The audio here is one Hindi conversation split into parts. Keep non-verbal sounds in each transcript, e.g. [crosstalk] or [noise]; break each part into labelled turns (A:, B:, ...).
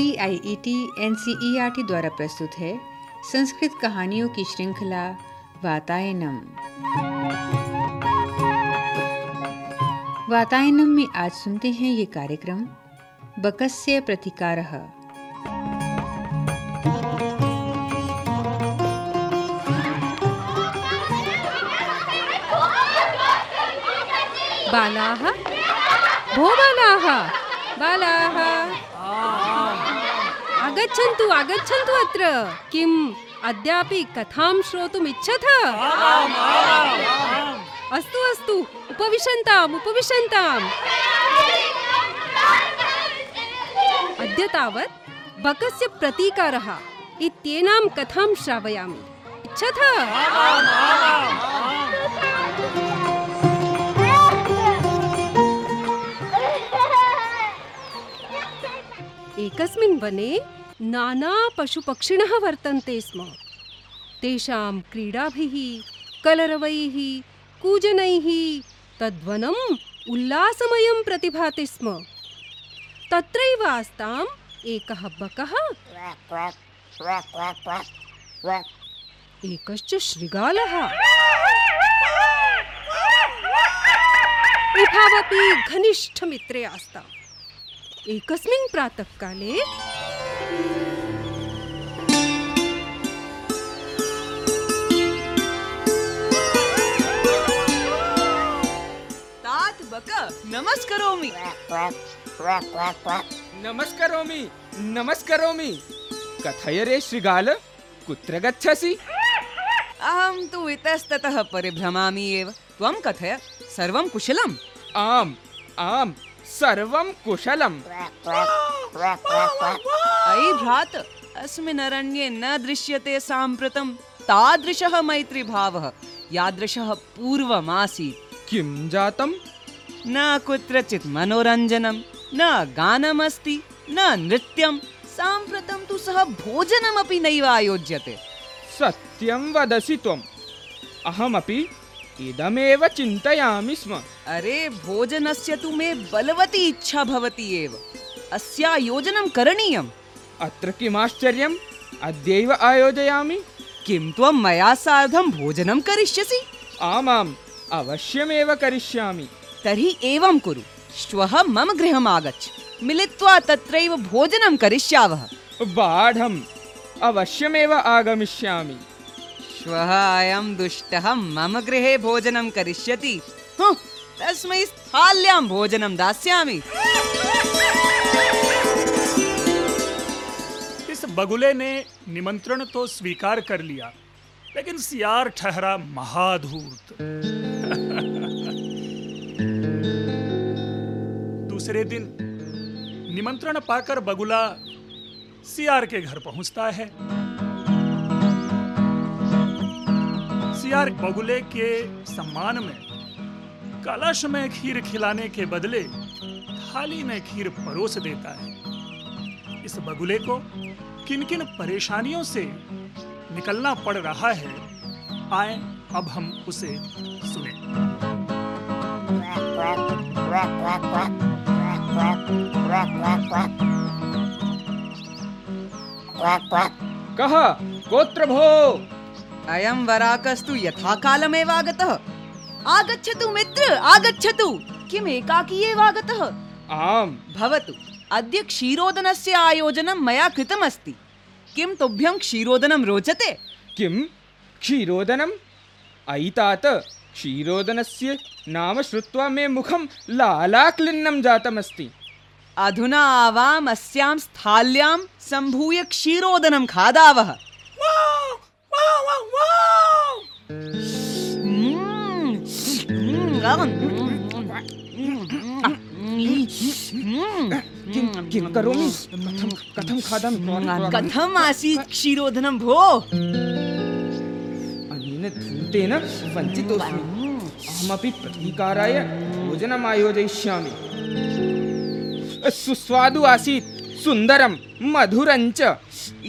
A: C I E T N C E R T द्वारा प्रस्तुत है संस्कृत कहानियों की श्रृंखला वातायनम। वातायनम में आज सुनते हैं ये कार्यक्रम, बकस्य प्रतिकारः। बालाः? भो बालाः बालाः। आगच्छन्तु आगच्छन्तु अत्र। किम्? अद्यापि कथां श्रोतुम् इच्छथ? अस्तु अस्तु, उपविशन्ताम् उपविशन्ताम्। अद्य तावत् बकस्य प्रतीकारः इत्येनां कथां श्रावयामि। इच्छथ? एकस्मिन् वने नाना पशुपक्षिणः वर्तन्ते स्म। तेषां क्रीडाभिः कलरवैः कूजनैः तद्वनम् उल्लासमयं प्रतिभाति स्म। तत्रैव आस्ताम् एकः बकः। एकश्च शृगालः। उभावपि घनिष्ठमित्रे आस्ताम्। एकस्मिन् प्रातःकाले
B: नमस्करोमि.
C: नमस्करोमि नमस्करोमि. कथय रे श्रीगाल कुत्र गच्छसि?
B: अहं तु इतस्ततः परिभ्रमामि एव. त्वं कथय सर्वं कुशलम्?
C: आम् आम्. सर्वं कुशलम्।
B: अयि भ्रात अस्मिन् अरण्ये न दृश्यते साम्प्रतं। तादृशः मैत्रीभावः यादृशः पूर्वमासीत्।
C: किं जातम्?
B: न कुत्रचित् मनोरञ्जनं न गानमस्ति न नृत्यं। साम्प्रतं तु सः भोजनमपि नैव आयोज्यते।
C: सत्यं वदसि त्वम्। अहमपि इदमेव चिन्तयामि स्म।
B: अरे भोजनस्य तु मे बलवती इच्छा भवति एव। अस्यायोजनं करणीयम्।
C: अत्र किमाश्चर्यम्? अद्यैव आयोजयामि।
B: किं त्वं मया सार्धं भोजनं करिष्यसि?
C: आमाम् अवश्यमेव करिष्यामि।
B: तर्हि एवं कुरु। श्वः मम गृहम् आगच्छ। मिलित्वा तत्रैव भोजनं करिष्यावः।
C: बाढम्। अवश्यमेव आगमिष्यामि।
B: श्वः अयं दुष्टः मम गृहे भोजनं करिष्यति। तस्मै स्थाल्यां भोजनं दास्यामि।
D: इस बगुले ने निमंत्रण तो स्वीकार कर लिया, लेकिन सियार ठहरा महाधूर्त। [laughs] दूसरे दिन निमंत्रण पाकर बगुला सियार के घर पहुँचता है। सियार बगुले के सम्मान में, कलश में खीर खिलाने के बदले थाली में खीर परोस देता है। इस बगुले को किन किन परेशानियों से निकलना पड़ रहा है, आए अब हम उसे सुने।
C: कहा गोत्र भो
B: अयं वराकस्तु यथा कालमेव आगतः आगच्छतु मित्र आगच्छतु। किम् एकाकी एव आगतः
C: आम्।
B: भवतु अद्य क्षीरोदनस्य आयोजनं मया कृतमस्ति। किं तुभ्यं क्षीरोदनं रोचते?
C: किं? क्षीरोदनम्? अयि तात क्षीरोदनस्य नाम श्रुत्वा मे मुखं लालाक्लिन्नं जातमस्ति।
B: अधुना आवाम् अस्यां स्थाल्यां सम्भूय क्षीरोदनं खादावः।
C: किं किं करोमि कथं कथं खादामि
B: कथम् आसीत् क्षीरोदनं भो
C: अनेन धूतेन वञ्चितोऽस्मि अहमपि प्रतीकाराय भोजनम् आयोजयिष्यामि सुस्वादु आसीत् सुन्दरं मधुरञ्च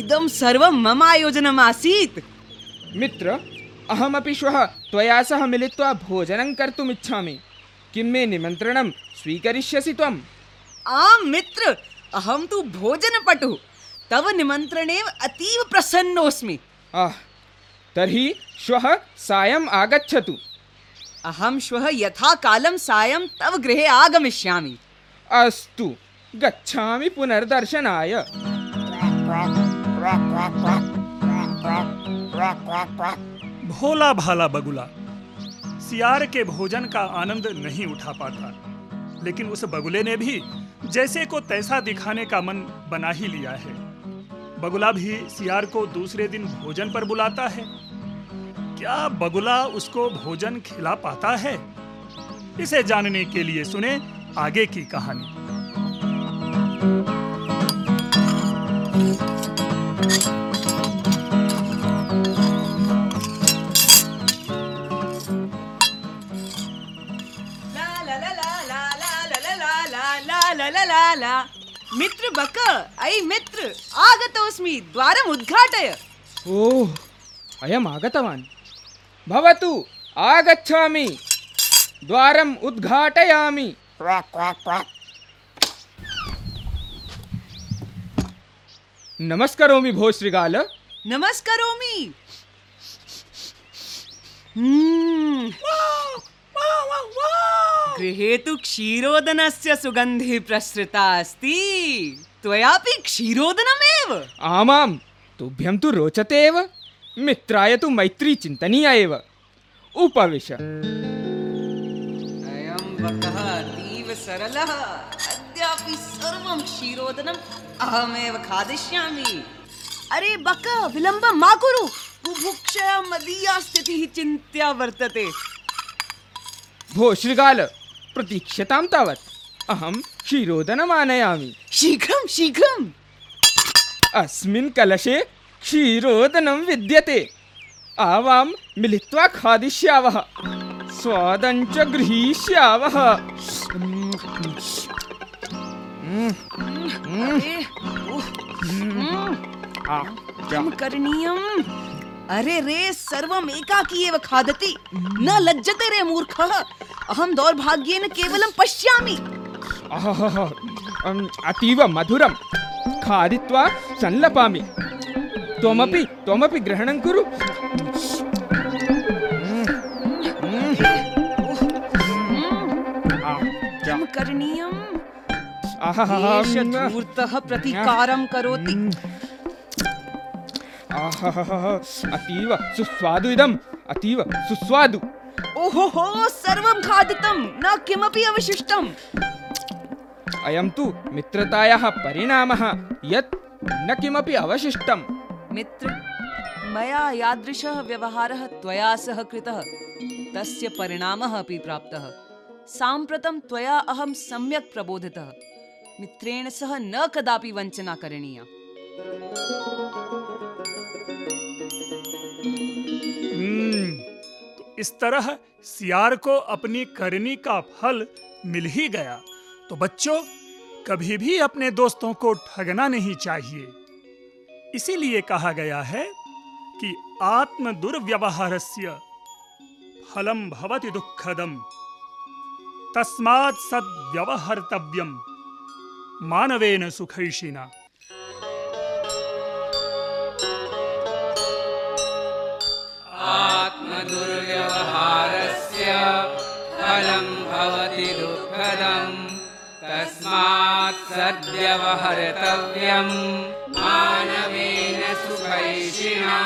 B: इदं सर्वं मम आयोजनम् आसीत्
C: मित्र अहमपि श्वः त्वया सह मिलित्वा भोजनं कर्तुम् इच्छामि किं मे निमन्त्रणं स्वीकरिष्यसि त्वम्
B: आम् मित्र अहं तु भोजनपटुः तव निमन्त्रणेव अतीव प्रसन्नोऽस्मि
C: आह तर्हि श्वः सायम् आगच्छतु
B: अहं श्वः यथा कालं सायं तव गृहे आगमिष्यामि
C: अस्तु गच्छामि पुनर्दर्शनाय
D: भोला भाला बगुला। सियार के भोजन का आनंद नहीं उठा पाता। लेकिन उस बगुले ने भी जैसे को तैसा दिखाने का मन बना ही लिया है। बगुला भी सियार को दूसरे दिन भोजन पर बुलाता है। क्या बगुला उसको भोजन खिला पाता है? इसे जानने के लिए सुने आगे की कहानी।
B: ला ला ला ला ला ला मित्र बक अयि मित्र आगतोऽस्मि द्वारम् उद्घाटय.
C: ओह अयम् आगतवान्. भवतु आगच्छामि. द्वारम् उद्घाटयामि. नमस्करोमि भो श्रीगाल
B: नमस्करोमि. हम्म, गृहे तु क्षीरोदनस्य सुगन्धिः प्रसृता अस्ति। त्वयापि क्षीरोदनमेव।
C: आमां तुभ्यं तु रोचते एव मित्राय तु मैत्री चिन्तनीया एव। उपविश।
B: अयं बकः अतीव सरलः। अद्यापि सर्वं क्षीरोदनम् अहमेव खादिष्यामि। अरे बक विलम्बं मा कुरु? बुभुक्षया मदीया स्थितिः चिन्त्या वर्तते।
C: भो श्रीगाल प्रतीक्ष्यतां तावत्। अहं क्षीरोदनमानयामि।
B: शीघ्रं शीघ्रम्
C: अस्मिन् कलशे क्षीरोदनं विद्यते। आवां मिलित्वा खादिष्यावः। स्वादञ्च गृहीष्यावः।
B: अरे, उह, हम्म, किं करणीयम्? अरे रे सर्वम् एकाकी एव खादति। न लज्जते रे मूर्खः। अहं दौर्भाग्येन केवलं पश्यामि।
C: आहाहा, अतीव मधुरं। खादित्वा संलपामि। त्वमपि त्वमपि ग्रहणं कुरु।
B: किं करणीयम्? एष धूर्तः प्रतीकारं करोति।
C: अतीव सुस्वादु इदम् अतीव सुस्वादु।
B: ओहोहो सर्वं खादितं न किमपि अवशिष्टम्।
C: अयं तु मित्रतायाः परिणामः यत् न किमपि अवशिष्टम्।
B: मित्र मया यादृशः व्यवहारः त्वया सह कृतः तस्य परिणामः अपि प्राप्तः। साम्प्रतं त्वया अहं सम्यक् प्रबोधितः। मित्रेण सह न कदापि वञ्चना करणीया।
D: इस तरह सियार को अपनी करनी का फल मिल ही गया। तो बच्चों, कभी भी अपने दोस्तों को ठगना नहीं चाहिए। इसीलिए कहा गया है कि आत्म दुर्व्यवहारस्य फलम भवति दुःखदम। तस्मात् सद्व्यवहर्तव्यम। मानवेन सुखैषिणा
E: तस्मात् सद्व्यवहर्तव्यम्। मानवेन सुखैषिणा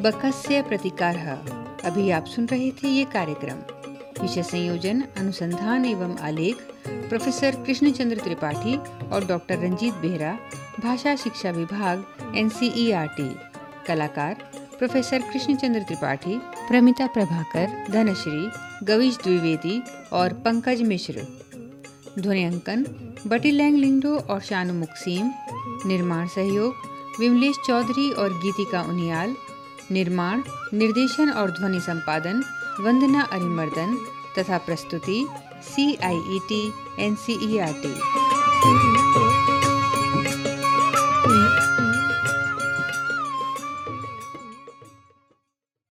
A: बकस्य प्रतिकार। अभी आप सुन रहे थे ये कार्यक्रम। विषय संयोजन, अनुसंधान एवं आलेख, प्रोफेसर कृष्णचंद्र त्रिपाठी और डॉक्टर रंजीत बेहरा, भाषा शिक्षा विभाग एन कलाकार प्रोफेसर कृष्णचंद्र त्रिपाठी, प्रमिता प्रभाकर, धनश्री, गवीश द्विवेदी और पंकज मिश्र। ध्वनि अंकन बटी लैंग लिंगडो और शानु मुक्सीम। निर्माण सहयोग, विमलेश चौधरी और गीतिका उनियाल। निर्माण, निर्देशन और ध्वनि संपादन, वंदना अरिमर्दन तथा प्रस्तुति C I E T N C E R T